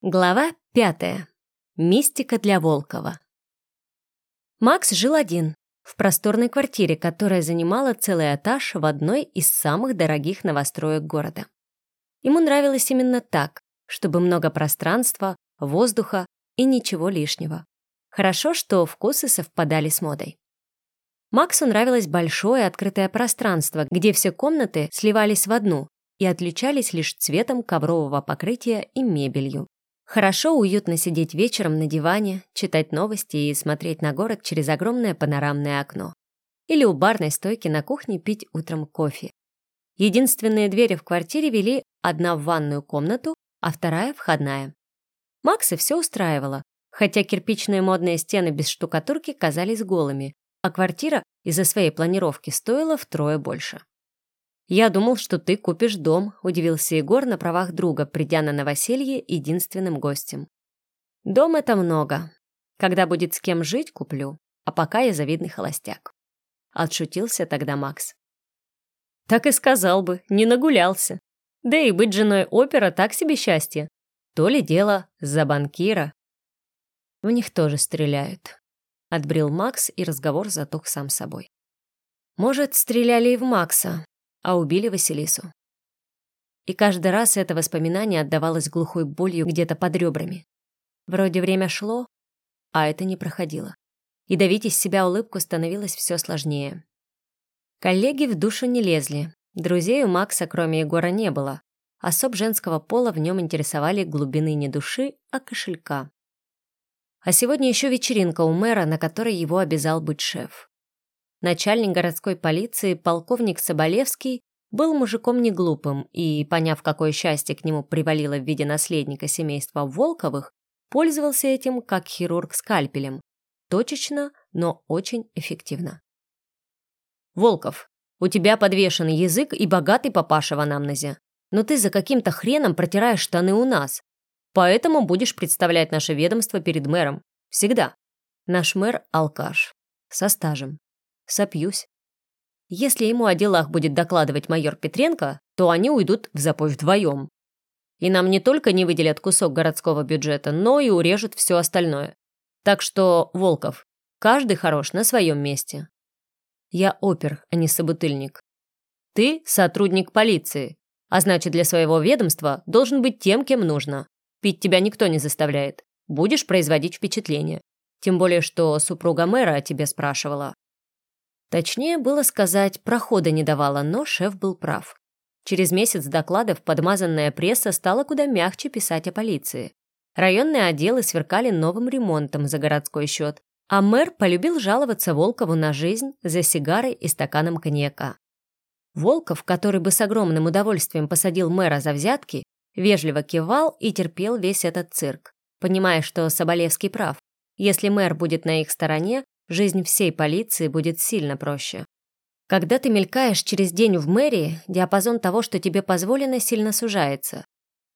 Глава пятая. Мистика для Волкова. Макс жил один, в просторной квартире, которая занимала целый этаж в одной из самых дорогих новостроек города. Ему нравилось именно так, чтобы много пространства, воздуха и ничего лишнего. Хорошо, что вкусы совпадали с модой. Максу нравилось большое открытое пространство, где все комнаты сливались в одну и отличались лишь цветом коврового покрытия и мебелью. Хорошо уютно сидеть вечером на диване, читать новости и смотреть на город через огромное панорамное окно. Или у барной стойки на кухне пить утром кофе. Единственные двери в квартире вели одна в ванную комнату, а вторая — входная. Макса все устраивало, хотя кирпичные модные стены без штукатурки казались голыми, а квартира из-за своей планировки стоила втрое больше. «Я думал, что ты купишь дом», — удивился Егор на правах друга, придя на новоселье единственным гостем. «Дом — это много. Когда будет с кем жить, куплю. А пока я завидный холостяк». Отшутился тогда Макс. «Так и сказал бы, не нагулялся. Да и быть женой опера так себе счастье. То ли дело за банкира». В них тоже стреляют. Отбрил Макс, и разговор затух сам собой. Может, стреляли и в Макса, а убили Василису. И каждый раз это воспоминание отдавалось глухой болью где-то под ребрами. Вроде время шло, а это не проходило. И давить из себя улыбку становилось все сложнее. Коллеги в душу не лезли. Друзей у Макса, кроме Егора, не было. Особ женского пола в нем интересовали глубины не души, а кошелька. А сегодня еще вечеринка у мэра, на которой его обязал быть шеф. Начальник городской полиции, полковник Соболевский, был мужиком не глупым и, поняв, какое счастье к нему привалило в виде наследника семейства Волковых, пользовался этим как хирург скальпелем. Точечно, но очень эффективно. «Волков, у тебя подвешенный язык и богатый папаша в анамнезе. Но ты за каким-то хреном протираешь штаны у нас. Поэтому будешь представлять наше ведомство перед мэром. Всегда. Наш мэр – алкаш. Со стажем сопьюсь. Если ему о делах будет докладывать майор Петренко, то они уйдут в запой вдвоем. И нам не только не выделят кусок городского бюджета, но и урежут все остальное. Так что, Волков, каждый хорош на своем месте. Я опер, а не собутыльник. Ты сотрудник полиции, а значит, для своего ведомства должен быть тем, кем нужно. Пить тебя никто не заставляет. Будешь производить впечатление. Тем более, что супруга мэра о тебе спрашивала. Точнее было сказать, прохода не давала, но шеф был прав. Через месяц докладов подмазанная пресса стала куда мягче писать о полиции. Районные отделы сверкали новым ремонтом за городской счет, а мэр полюбил жаловаться Волкову на жизнь за сигарой и стаканом коньяка. Волков, который бы с огромным удовольствием посадил мэра за взятки, вежливо кивал и терпел весь этот цирк, понимая, что Соболевский прав. Если мэр будет на их стороне, жизнь всей полиции будет сильно проще. Когда ты мелькаешь через день в мэрии, диапазон того, что тебе позволено, сильно сужается.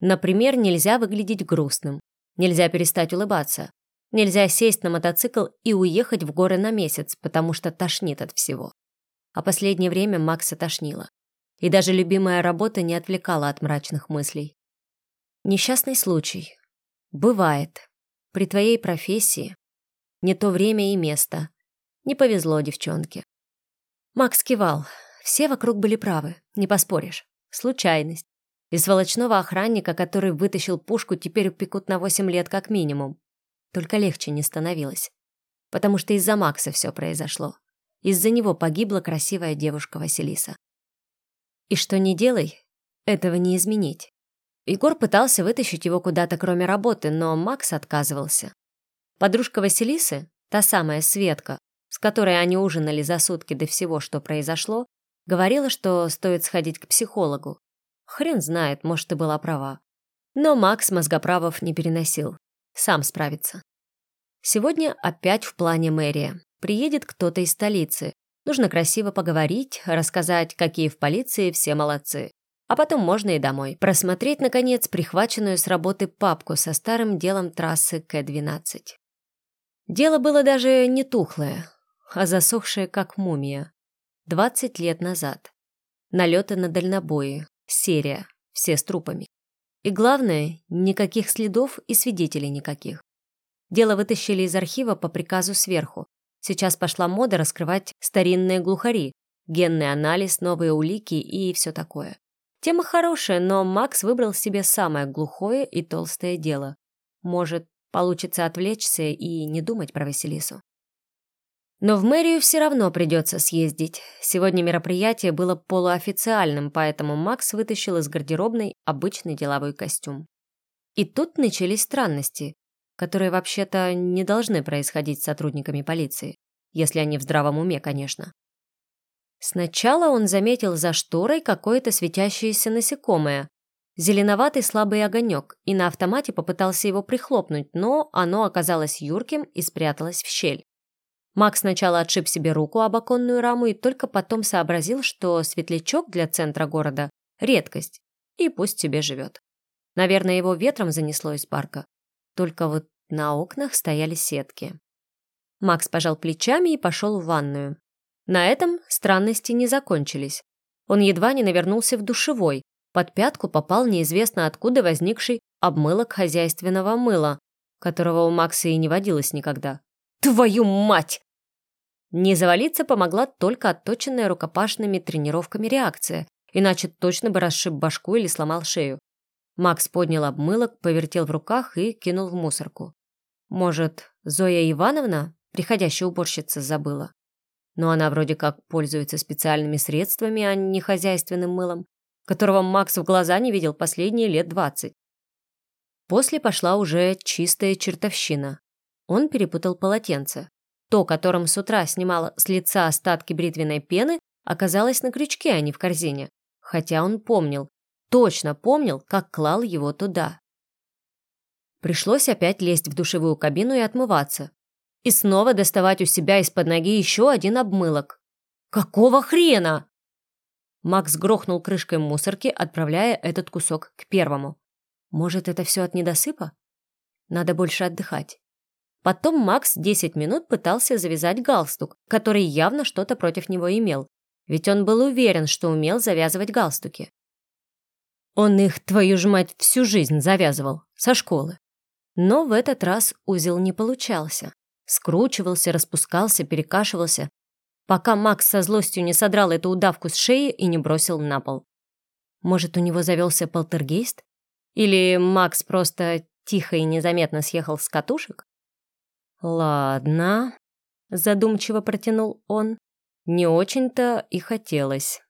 Например, нельзя выглядеть грустным, нельзя перестать улыбаться, нельзя сесть на мотоцикл и уехать в горы на месяц, потому что тошнит от всего. А последнее время Макса тошнило. И даже любимая работа не отвлекала от мрачных мыслей. Несчастный случай. Бывает. При твоей профессии не то время и место. Не повезло девчонке. Макс кивал. Все вокруг были правы, не поспоришь. Случайность. И сволочного охранника, который вытащил пушку, теперь упекут на 8 лет как минимум. Только легче не становилось. Потому что из-за Макса все произошло. Из-за него погибла красивая девушка Василиса. И что не делай, этого не изменить. Егор пытался вытащить его куда-то, кроме работы, но Макс отказывался. Подружка Василисы, та самая Светка, с которой они ужинали за сутки до всего, что произошло, говорила, что стоит сходить к психологу. Хрен знает, может, и была права. Но Макс мозгоправов не переносил. Сам справится. Сегодня опять в плане мэрия. Приедет кто-то из столицы. Нужно красиво поговорить, рассказать, какие в полиции все молодцы. А потом можно и домой. Просмотреть, наконец, прихваченную с работы папку со старым делом трассы К-12. Дело было даже не тухлое, а засохшее, как мумия. Двадцать лет назад. Налеты на дальнобои. Серия. Все с трупами. И главное, никаких следов и свидетелей никаких. Дело вытащили из архива по приказу сверху. Сейчас пошла мода раскрывать старинные глухари, генный анализ, новые улики и все такое. Тема хорошая, но Макс выбрал себе самое глухое и толстое дело. Может, получится отвлечься и не думать про Василису. Но в мэрию все равно придется съездить. Сегодня мероприятие было полуофициальным, поэтому Макс вытащил из гардеробной обычный деловой костюм. И тут начались странности, которые вообще-то не должны происходить с сотрудниками полиции, если они в здравом уме, конечно. Сначала он заметил за шторой какое-то светящееся насекомое, зеленоватый слабый огонек, и на автомате попытался его прихлопнуть, но оно оказалось юрким и спряталось в щель. Макс сначала отшиб себе руку об оконную раму и только потом сообразил, что светлячок для центра города – редкость, и пусть себе живет. Наверное, его ветром занесло из парка. Только вот на окнах стояли сетки. Макс пожал плечами и пошел в ванную. На этом странности не закончились. Он едва не навернулся в душевой. Под пятку попал неизвестно откуда возникший обмылок хозяйственного мыла, которого у Макса и не водилось никогда. Твою мать! Не завалиться помогла только отточенная рукопашными тренировками реакция, иначе точно бы расшиб башку или сломал шею. Макс поднял обмылок, повертел в руках и кинул в мусорку. Может, Зоя Ивановна, приходящая уборщица, забыла? Но она вроде как пользуется специальными средствами, а не хозяйственным мылом, которого Макс в глаза не видел последние лет двадцать. После пошла уже чистая чертовщина. Он перепутал полотенце. То, которым с утра снимала с лица остатки бритвенной пены, оказалось на крючке, а не в корзине. Хотя он помнил, точно помнил, как клал его туда. Пришлось опять лезть в душевую кабину и отмываться. И снова доставать у себя из-под ноги еще один обмылок. Какого хрена? Макс грохнул крышкой мусорки, отправляя этот кусок к первому. Может, это все от недосыпа? Надо больше отдыхать. Потом Макс 10 минут пытался завязать галстук, который явно что-то против него имел, ведь он был уверен, что умел завязывать галстуки. Он их, твою ж мать, всю жизнь завязывал, со школы. Но в этот раз узел не получался. Скручивался, распускался, перекашивался, пока Макс со злостью не содрал эту удавку с шеи и не бросил на пол. Может, у него завелся полтергейст? Или Макс просто тихо и незаметно съехал с катушек? «Ладно», — задумчиво протянул он. «Не очень-то и хотелось».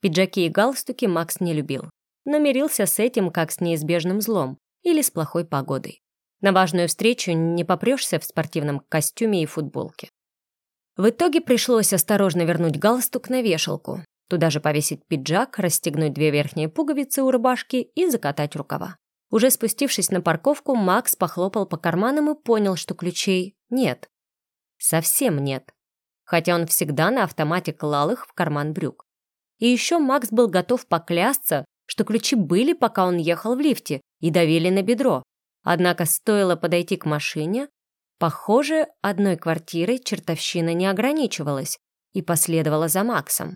Пиджаки и галстуки Макс не любил, но мирился с этим как с неизбежным злом или с плохой погодой. На важную встречу не попрешься в спортивном костюме и футболке. В итоге пришлось осторожно вернуть галстук на вешалку, туда же повесить пиджак, расстегнуть две верхние пуговицы у рубашки и закатать рукава. Уже спустившись на парковку, Макс похлопал по карманам и понял, что ключей нет. Совсем нет. Хотя он всегда на автомате клал их в карман брюк. И еще Макс был готов поклясться, что ключи были, пока он ехал в лифте, и давили на бедро. Однако стоило подойти к машине, похоже, одной квартирой чертовщина не ограничивалась и последовала за Максом.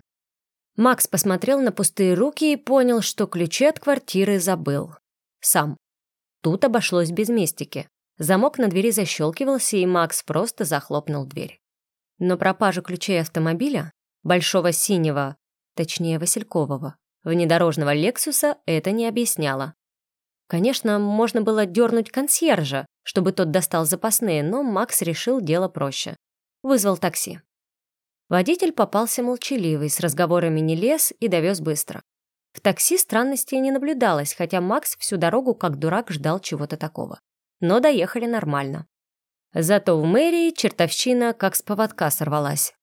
Макс посмотрел на пустые руки и понял, что ключи от квартиры забыл. Сам. Тут обошлось без мистики. Замок на двери защелкивался, и Макс просто захлопнул дверь. Но пропажу ключей автомобиля, большого синего, точнее василькового, внедорожного «Лексуса» это не объясняло. Конечно, можно было дернуть консьержа, чтобы тот достал запасные, но Макс решил дело проще. Вызвал такси. Водитель попался молчаливый, с разговорами не лез и довез быстро. В такси странностей не наблюдалось, хотя Макс всю дорогу как дурак ждал чего-то такого. Но доехали нормально. Зато в мэрии чертовщина как с поводка сорвалась.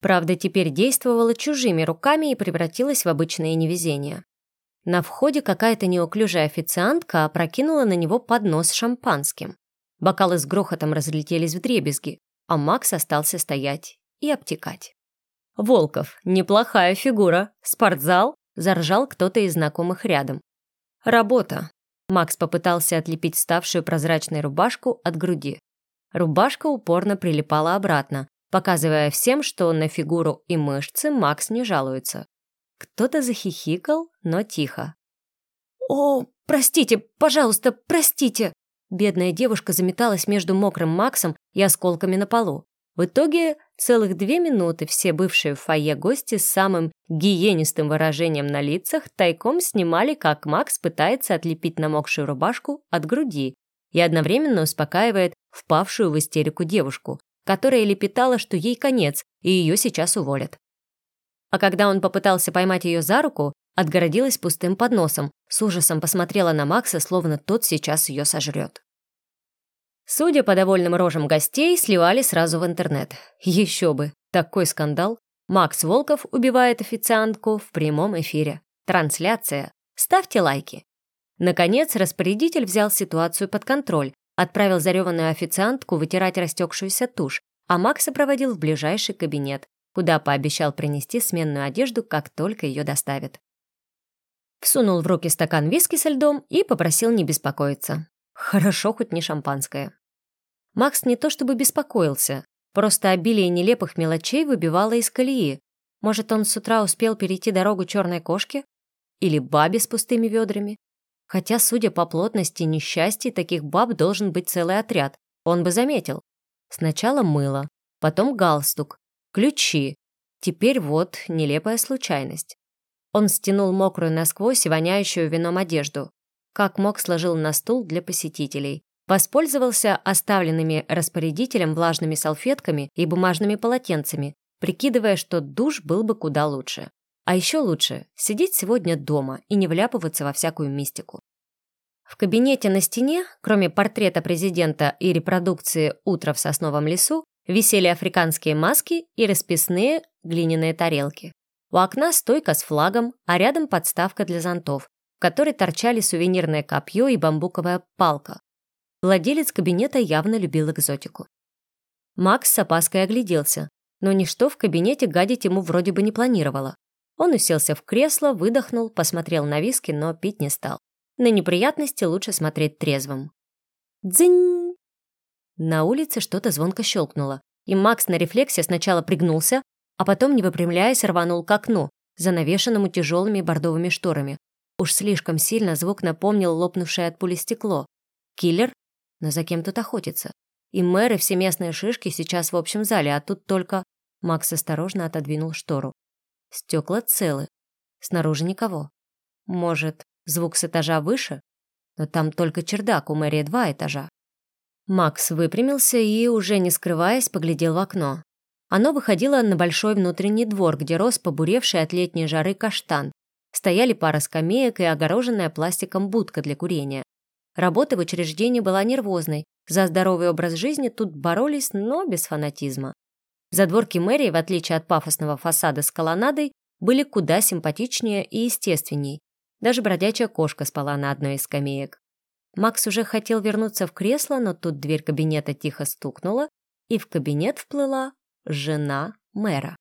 Правда, теперь действовала чужими руками и превратилась в обычное невезение. На входе какая-то неуклюжая официантка опрокинула на него поднос с шампанским. Бокалы с грохотом разлетелись в дребезги, а Макс остался стоять и обтекать. «Волков, неплохая фигура. Спортзал?» Заржал кто-то из знакомых рядом. «Работа». Макс попытался отлепить ставшую прозрачной рубашку от груди. Рубашка упорно прилипала обратно, показывая всем, что на фигуру и мышцы Макс не жалуется. Кто-то захихикал, но тихо. «О, простите, пожалуйста, простите!» Бедная девушка заметалась между мокрым Максом и осколками на полу. В итоге целых две минуты все бывшие в фойе гости с самым гиенистым выражением на лицах тайком снимали, как Макс пытается отлепить намокшую рубашку от груди и одновременно успокаивает впавшую в истерику девушку, которая лепетала, что ей конец, и ее сейчас уволят. А когда он попытался поймать ее за руку, отгородилась пустым подносом, с ужасом посмотрела на Макса, словно тот сейчас ее сожрет. Судя по довольным рожам гостей, сливали сразу в интернет. Еще бы, такой скандал. Макс Волков убивает официантку в прямом эфире. Трансляция. Ставьте лайки. Наконец, распорядитель взял ситуацию под контроль, отправил зареванную официантку вытирать растекшуюся тушь, а Макса проводил в ближайший кабинет, куда пообещал принести сменную одежду, как только ее доставят. Всунул в руки стакан виски со льдом и попросил не беспокоиться. Хорошо, хоть не шампанское. Макс не то чтобы беспокоился, просто обилие нелепых мелочей выбивало из колеи. Может, он с утра успел перейти дорогу черной кошки? Или бабе с пустыми ведрами? Хотя, судя по плотности несчастий, таких баб должен быть целый отряд. Он бы заметил. Сначала мыло, потом галстук, ключи. Теперь вот нелепая случайность. Он стянул мокрую насквозь и воняющую вином одежду. Как мог, сложил на стул для посетителей. Воспользовался оставленными распорядителем влажными салфетками и бумажными полотенцами, прикидывая, что душ был бы куда лучше. А еще лучше сидеть сегодня дома и не вляпываться во всякую мистику. В кабинете на стене, кроме портрета президента и репродукции «Утро в сосновом лесу», висели африканские маски и расписные глиняные тарелки. У окна стойка с флагом, а рядом подставка для зонтов, в которой торчали сувенирное копье и бамбуковая палка. Владелец кабинета явно любил экзотику. Макс с опаской огляделся, но ничто в кабинете гадить ему вроде бы не планировало. Он уселся в кресло, выдохнул, посмотрел на виски, но пить не стал. На неприятности лучше смотреть трезвым. Дзынь! На улице что-то звонко щелкнуло, и Макс на рефлексе сначала пригнулся, а потом, не выпрямляясь, рванул к окну, занавешенному тяжелыми бордовыми шторами. Уж слишком сильно звук напомнил лопнувшее от пули стекло. Киллер? Но за кем тут охотится? И мэры, все местные шишки сейчас в общем зале, а тут только... Макс осторожно отодвинул штору. Стекла целы. Снаружи никого. Может, звук с этажа выше? Но там только чердак, у мэрии два этажа. Макс выпрямился и, уже не скрываясь, поглядел в окно. Оно выходило на большой внутренний двор, где рос побуревший от летней жары каштан. Стояли пара скамеек и огороженная пластиком будка для курения. Работа в учреждении была нервозной. За здоровый образ жизни тут боролись, но без фанатизма. Задворки мэрии, в отличие от пафосного фасада с колоннадой, были куда симпатичнее и естественней. Даже бродячая кошка спала на одной из скамеек. Макс уже хотел вернуться в кресло, но тут дверь кабинета тихо стукнула, и в кабинет вплыла жена мэра.